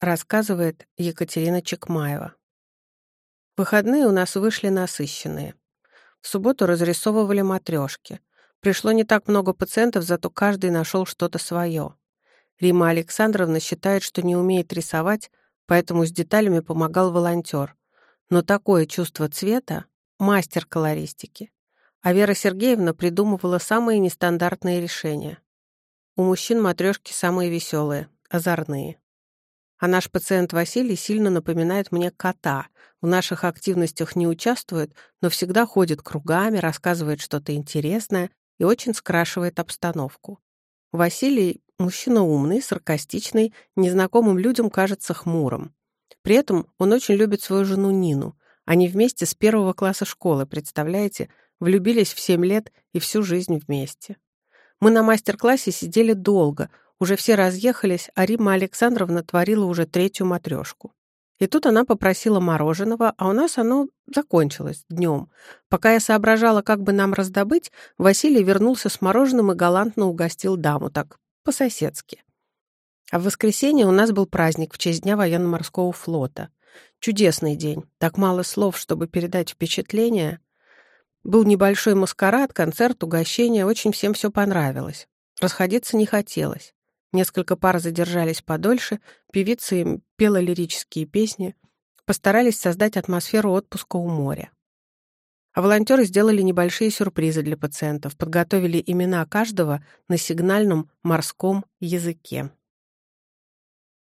рассказывает Екатерина Чекмаева. Выходные у нас вышли насыщенные. В субботу разрисовывали матрешки. Пришло не так много пациентов, зато каждый нашел что-то свое. Рима Александровна считает, что не умеет рисовать, поэтому с деталями помогал волонтер. Но такое чувство цвета — мастер колористики. А Вера Сергеевна придумывала самые нестандартные решения. У мужчин матрешки самые веселые, озорные. А наш пациент Василий сильно напоминает мне кота. В наших активностях не участвует, но всегда ходит кругами, рассказывает что-то интересное и очень скрашивает обстановку. Василий — мужчина умный, саркастичный, незнакомым людям кажется хмурым. При этом он очень любит свою жену Нину. Они вместе с первого класса школы, представляете, влюбились в семь лет и всю жизнь вместе. Мы на мастер-классе сидели долго, уже все разъехались, а Рима Александровна творила уже третью матрешку. И тут она попросила мороженого, а у нас оно закончилось днем. Пока я соображала, как бы нам раздобыть, Василий вернулся с мороженым и галантно угостил даму, так, по-соседски. А в воскресенье у нас был праздник в честь Дня военно-морского флота. Чудесный день, так мало слов, чтобы передать впечатление. Был небольшой маскарад, концерт, угощение, очень всем все понравилось. Расходиться не хотелось. Несколько пар задержались подольше, певица им пела лирические песни, постарались создать атмосферу отпуска у моря. А волонтеры сделали небольшие сюрпризы для пациентов, подготовили имена каждого на сигнальном морском языке.